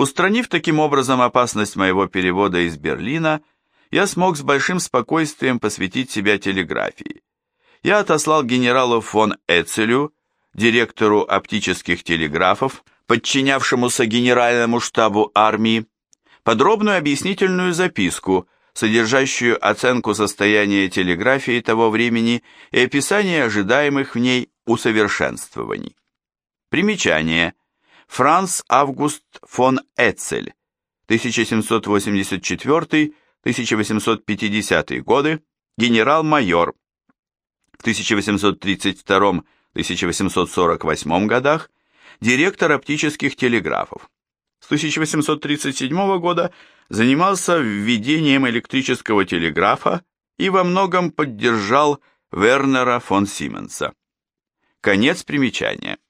Устранив таким образом опасность моего перевода из Берлина, я смог с большим спокойствием посвятить себя телеграфии. Я отослал генералу фон Эцелю, директору оптических телеграфов, подчинявшемуся генеральному штабу армии, подробную объяснительную записку, содержащую оценку состояния телеграфии того времени и описание ожидаемых в ней усовершенствований. Примечание. Франц Август фон Эцель, 1784-1850 годы, генерал-майор, в 1832-1848 годах директор оптических телеграфов. С 1837 года занимался введением электрического телеграфа и во многом поддержал Вернера фон Сименса. Конец примечания.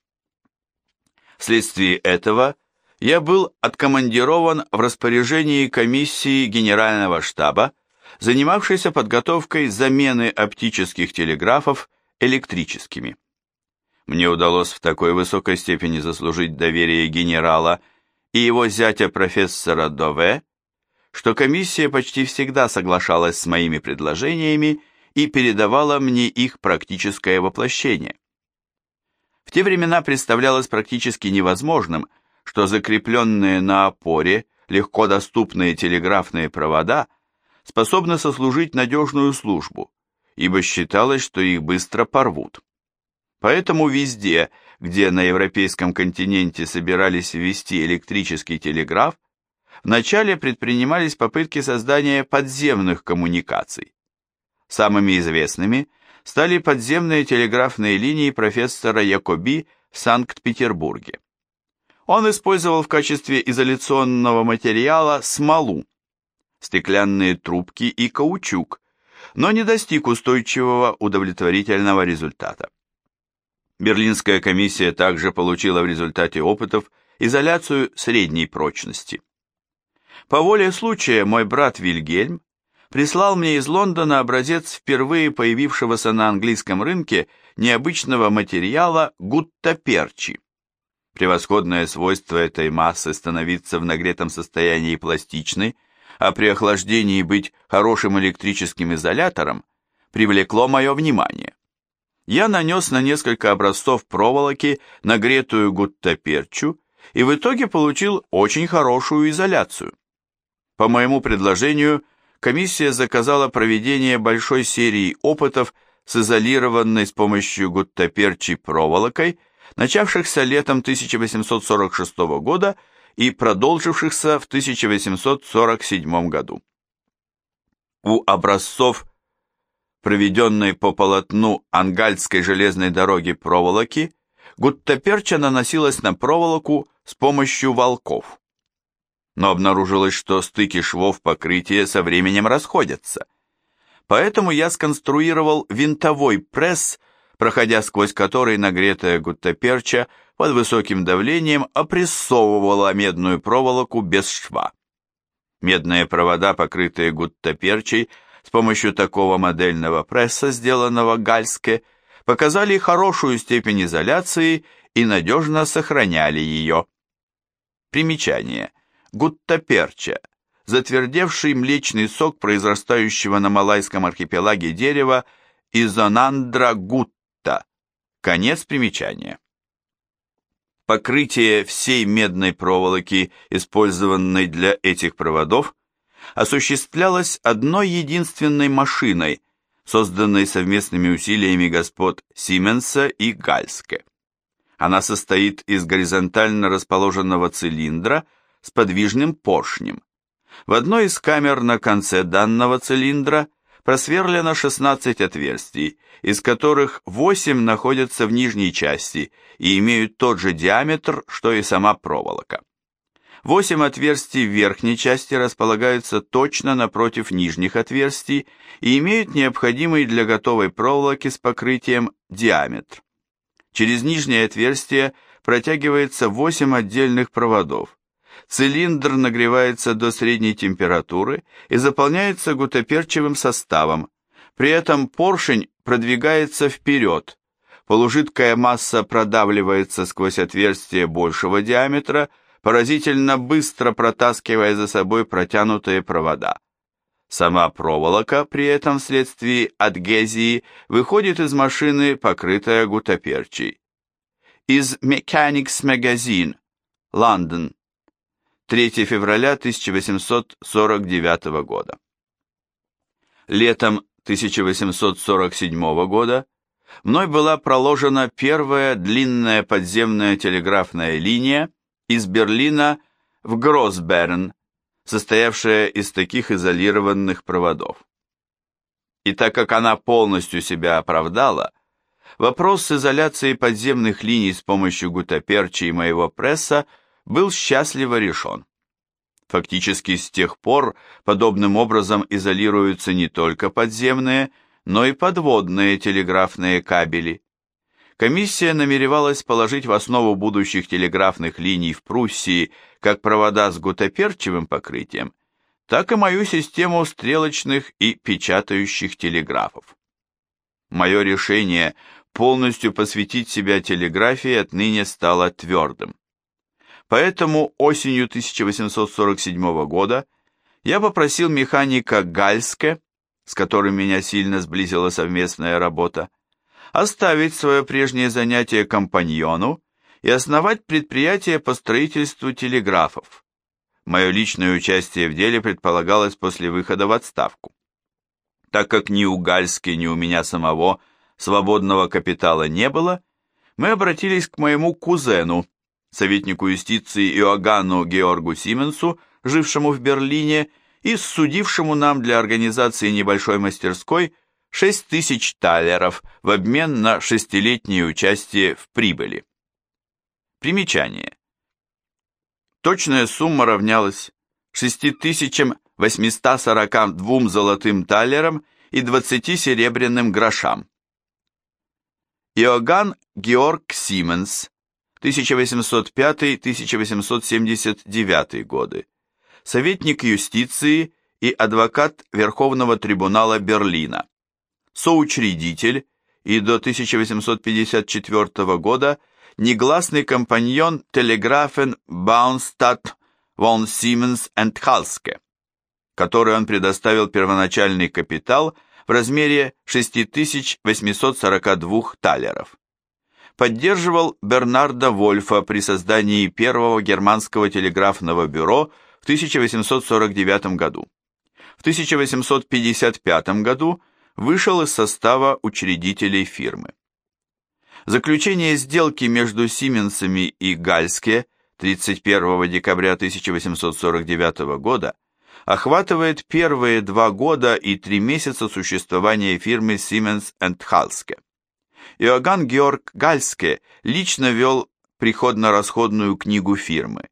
Вследствие этого я был откомандирован в распоряжении комиссии Генерального штаба, занимавшейся подготовкой замены оптических телеграфов электрическими. Мне удалось в такой высокой степени заслужить доверие генерала и его зятя профессора Дове, что комиссия почти всегда соглашалась с моими предложениями и передавала мне их практическое воплощение. В те времена представлялось практически невозможным, что закрепленные на опоре легко доступные телеграфные провода способны сослужить надежную службу, ибо считалось, что их быстро порвут. Поэтому везде, где на европейском континенте собирались ввести электрический телеграф, вначале предпринимались попытки создания подземных коммуникаций. Самыми известными – стали подземные телеграфные линии профессора Якоби в Санкт-Петербурге. Он использовал в качестве изоляционного материала смолу, стеклянные трубки и каучук, но не достиг устойчивого удовлетворительного результата. Берлинская комиссия также получила в результате опытов изоляцию средней прочности. По воле случая мой брат Вильгельм прислал мне из Лондона образец впервые появившегося на английском рынке необычного материала гуттаперчи. Превосходное свойство этой массы становиться в нагретом состоянии пластичной, а при охлаждении быть хорошим электрическим изолятором, привлекло мое внимание. Я нанес на несколько образцов проволоки нагретую гуттаперчу и в итоге получил очень хорошую изоляцию. По моему предложению, комиссия заказала проведение большой серии опытов с изолированной с помощью гуттаперчи проволокой, начавшихся летом 1846 года и продолжившихся в 1847 году. У образцов, проведенной по полотну Ангальской железной дороги проволоки, гуттаперча наносилась на проволоку с помощью волков но обнаружилось, что стыки швов покрытия со временем расходятся. Поэтому я сконструировал винтовой пресс, проходя сквозь который нагретая гуттаперча под высоким давлением опрессовывала медную проволоку без шва. Медные провода, покрытые гуттаперчей, с помощью такого модельного пресса, сделанного гальске, показали хорошую степень изоляции и надежно сохраняли ее. Примечание гуттаперча, затвердевший млечный сок произрастающего на Малайском архипелаге дерева изонандра гутта. Конец примечания. Покрытие всей медной проволоки, использованной для этих проводов, осуществлялось одной единственной машиной, созданной совместными усилиями господ Сименса и Гальске. Она состоит из горизонтально расположенного цилиндра, с подвижным поршнем. В одной из камер на конце данного цилиндра просверлено 16 отверстий, из которых 8 находятся в нижней части и имеют тот же диаметр, что и сама проволока. Восемь отверстий в верхней части располагаются точно напротив нижних отверстий и имеют необходимый для готовой проволоки с покрытием диаметр. Через нижнее отверстие протягивается 8 отдельных проводов, Цилиндр нагревается до средней температуры и заполняется гутоперчевым составом. При этом поршень продвигается вперед. Полужидкая масса продавливается сквозь отверстие большего диаметра, поразительно быстро протаскивая за собой протянутые провода. Сама проволока при этом вследствие адгезии выходит из машины, покрытая гутаперчей. Из Mechanics Magazine, Лондон, 3 февраля 1849 года. Летом 1847 года мной была проложена первая длинная подземная телеграфная линия из Берлина в Гроссберн, состоявшая из таких изолированных проводов. И так как она полностью себя оправдала, вопрос с изоляцией подземных линий с помощью гутаперчи и моего пресса был счастливо решен. Фактически с тех пор подобным образом изолируются не только подземные, но и подводные телеграфные кабели. Комиссия намеревалась положить в основу будущих телеграфных линий в Пруссии как провода с гутоперчевым покрытием, так и мою систему стрелочных и печатающих телеграфов. Мое решение полностью посвятить себя телеграфии отныне стало твердым. Поэтому осенью 1847 года я попросил механика Гальске, с которым меня сильно сблизила совместная работа, оставить свое прежнее занятие компаньону и основать предприятие по строительству телеграфов. Мое личное участие в деле предполагалось после выхода в отставку. Так как ни у Гальски, ни у меня самого свободного капитала не было, мы обратились к моему кузену, советнику юстиции Иоганну Георгу Сименсу, жившему в Берлине и судившему нам для организации небольшой мастерской 6 тысяч талеров в обмен на шестилетнее участие в прибыли. Примечание. Точная сумма равнялась 6842 золотым талерам и 20 серебряным грошам. Иоганн Георг Сименс, 1805-1879 годы, советник юстиции и адвокат Верховного трибунала Берлина, соучредитель и до 1854 года негласный компаньон Телеграфен Баунстадт von Siemens and Halske, который он предоставил первоначальный капитал в размере 6842 талеров. Поддерживал Бернарда Вольфа при создании первого германского телеграфного бюро в 1849 году. В 1855 году вышел из состава учредителей фирмы. Заключение сделки между Сименсами и Гальске 31 декабря 1849 года охватывает первые два года и три месяца существования фирмы Siemens Halske. Иоганн Георг Гальске лично вел приходно-расходную книгу фирмы.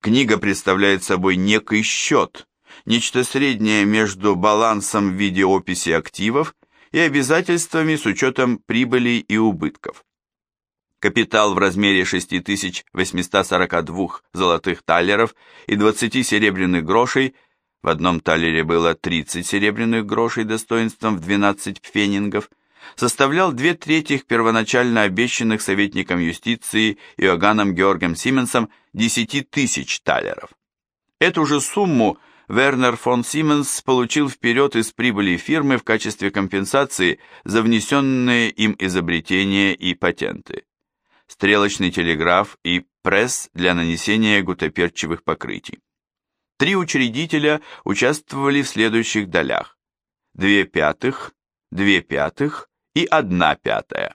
Книга представляет собой некий счет, нечто среднее между балансом в виде описи активов и обязательствами с учетом прибылей и убытков. Капитал в размере 6842 золотых талеров и 20 серебряных грошей, в одном талере было 30 серебряных грошей достоинством в 12 пфенингов, составлял две трети первоначально обещанных советником юстиции Иоганном Георгом Сименсом 10 тысяч талеров. Эту же сумму Вернер фон Сименс получил вперед из прибыли фирмы в качестве компенсации за внесенные им изобретения и патенты. Стрелочный телеграф и пресс для нанесения гутоперчивых покрытий. Три учредителя участвовали в следующих долях. Две пятых, две пятых и одна пятая.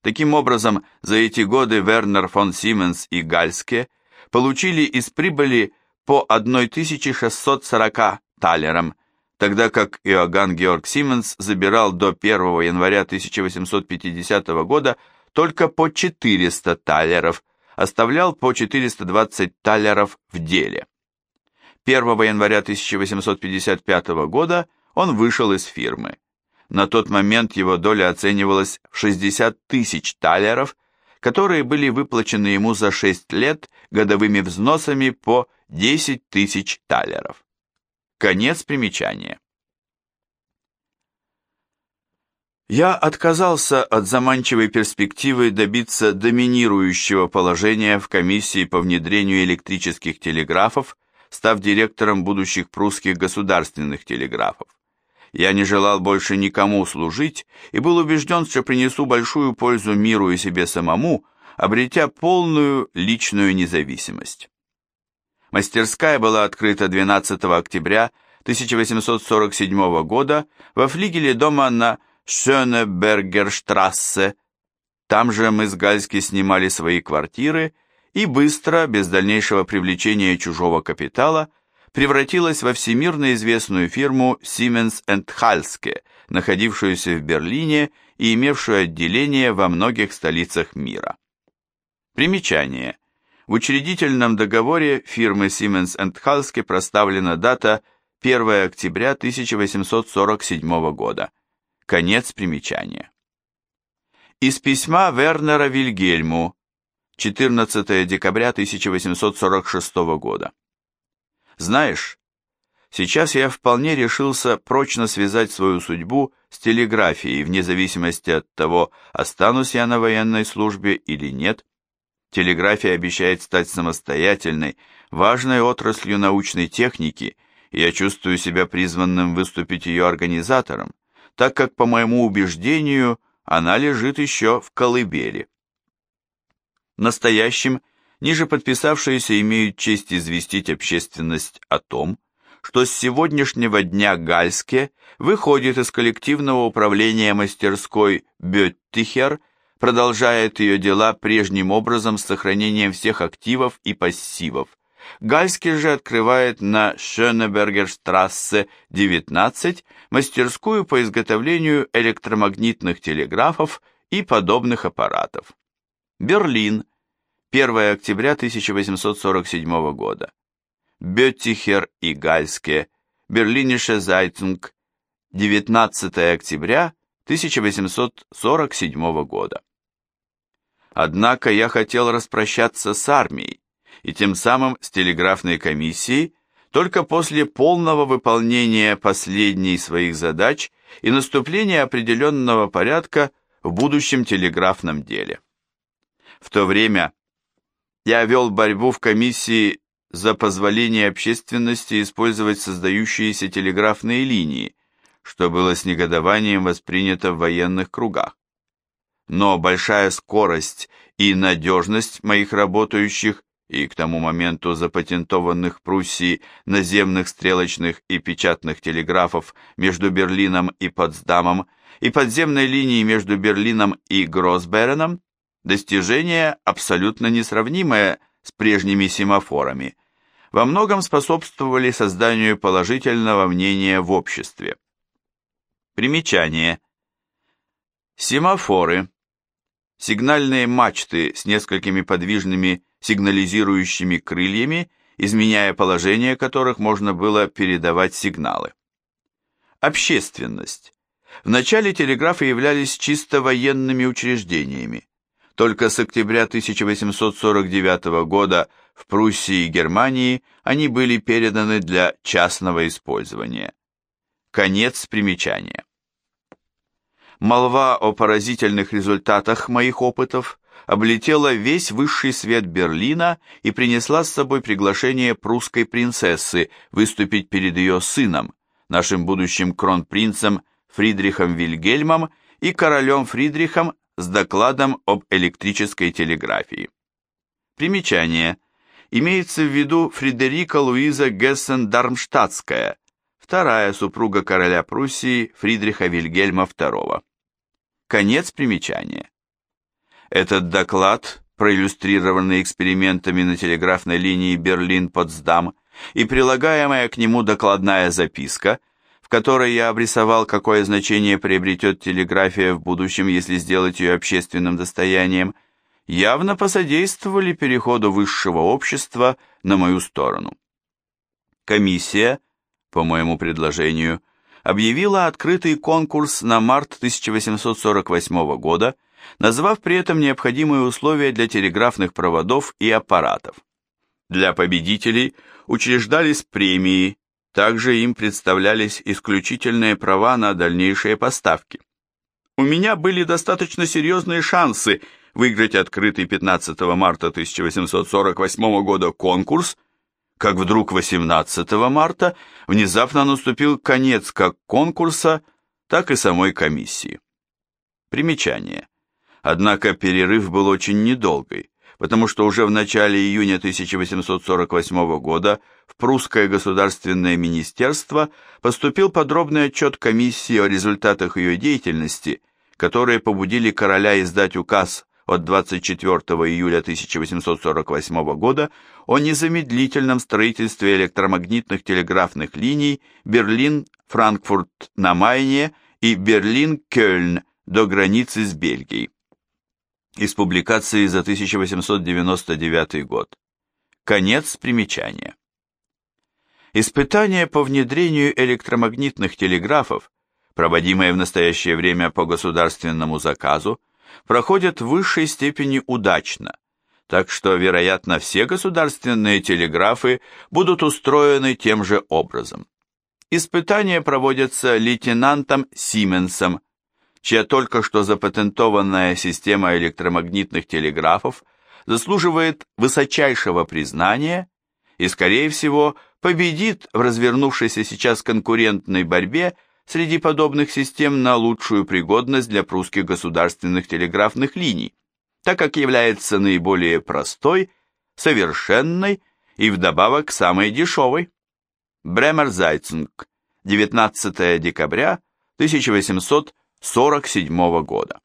Таким образом, за эти годы Вернер фон Сименс и Гальске получили из прибыли по 1640 талерам, тогда как Иоганн Георг Сименс забирал до 1 января 1850 года только по 400 талеров, оставлял по 420 талеров в деле. 1 января 1855 года он вышел из фирмы. На тот момент его доля оценивалась в 60 тысяч талеров, которые были выплачены ему за 6 лет годовыми взносами по 10 тысяч талеров. Конец примечания. Я отказался от заманчивой перспективы добиться доминирующего положения в комиссии по внедрению электрических телеграфов, став директором будущих прусских государственных телеграфов. Я не желал больше никому служить и был убежден, что принесу большую пользу миру и себе самому, обретя полную личную независимость. Мастерская была открыта 12 октября 1847 года во флигеле дома на Шönебергерштрассе. Там же мы с Гальски снимали свои квартиры и быстро, без дальнейшего привлечения чужого капитала, превратилась во всемирно известную фирму Siemens Halske, находившуюся в Берлине и имевшую отделение во многих столицах мира. Примечание. В учредительном договоре фирмы Siemens Halske проставлена дата 1 октября 1847 года. Конец примечания. Из письма Вернера Вильгельму 14 декабря 1846 года. Знаешь, сейчас я вполне решился прочно связать свою судьбу с телеграфией, вне зависимости от того, останусь я на военной службе или нет. Телеграфия обещает стать самостоятельной, важной отраслью научной техники, и я чувствую себя призванным выступить ее организатором, так как, по моему убеждению, она лежит еще в колыбели. Настоящим, ниже подписавшиеся имеют честь известить общественность о том, что с сегодняшнего дня Гальске выходит из коллективного управления мастерской Беттихер продолжает ее дела прежним образом с сохранением всех активов и пассивов. Гальский же открывает на Шönебергерштрассе 19 мастерскую по изготовлению электромагнитных телеграфов и подобных аппаратов. Берлин, 1 октября 1847 года. Беттихер и Гальске, Берлиnische Zeitung, 19 октября 1847 года. Однако я хотел распрощаться с армией и тем самым с телеграфной комиссией только после полного выполнения последней своих задач и наступления определенного порядка в будущем телеграфном деле. В то время я вел борьбу в комиссии за позволение общественности использовать создающиеся телеграфные линии, что было с негодованием воспринято в военных кругах. Но большая скорость и надежность моих работающих и к тому моменту запатентованных Пруссии наземных стрелочных и печатных телеграфов между Берлином и Потсдамом и подземной линии между Берлином и Гроссбереном достижение абсолютно несравнимое с прежними семафорами, во многом способствовали созданию положительного мнения в обществе. Примечание. Семафоры сигнальные мачты с несколькими подвижными сигнализирующими крыльями, изменяя положение которых можно было передавать сигналы. Общественность. Вначале телеграфы являлись чисто военными учреждениями. Только с октября 1849 года в Пруссии и Германии они были переданы для частного использования. Конец примечания. Молва о поразительных результатах моих опытов облетела весь высший свет Берлина и принесла с собой приглашение прусской принцессы выступить перед ее сыном, нашим будущим кронпринцем Фридрихом Вильгельмом и королем Фридрихом с докладом об электрической телеграфии. Примечание. Имеется в виду Фредерика Луиза Гессен-Дармштадтская, вторая супруга короля Пруссии Фридриха Вильгельма II. Конец примечания. Этот доклад, проиллюстрированный экспериментами на телеграфной линии Берлин-Потсдам, и прилагаемая к нему докладная записка, которой я обрисовал, какое значение приобретет телеграфия в будущем, если сделать ее общественным достоянием, явно посодействовали переходу высшего общества на мою сторону. Комиссия, по моему предложению, объявила открытый конкурс на март 1848 года, назвав при этом необходимые условия для телеграфных проводов и аппаратов. Для победителей учреждались премии, также им представлялись исключительные права на дальнейшие поставки. у меня были достаточно серьезные шансы выиграть открытый 15 марта 1848 года конкурс, как вдруг 18 марта внезапно наступил конец как конкурса, так и самой комиссии. Примечание. Однако перерыв был очень недолгой, потому что уже в начале июня 1848 года в Прусское государственное министерство поступил подробный отчет комиссии о результатах ее деятельности, которые побудили короля издать указ от 24 июля 1848 года о незамедлительном строительстве электромагнитных телеграфных линий Берлин-Франкфурт на Майне и Берлин-Кёльн до границы с Бельгией. Из публикации за 1899 год. Конец примечания. Испытания по внедрению электромагнитных телеграфов, проводимые в настоящее время по государственному заказу, проходят в высшей степени удачно, так что, вероятно, все государственные телеграфы будут устроены тем же образом. Испытания проводятся лейтенантом Сименсом, чья только что запатентованная система электромагнитных телеграфов заслуживает высочайшего признания и, скорее всего, победит в развернувшейся сейчас конкурентной борьбе среди подобных систем на лучшую пригодность для прусских государственных телеграфных линий, так как является наиболее простой, совершенной и вдобавок самой дешевой. Бремер Зайцинг, 19 декабря 1847 года.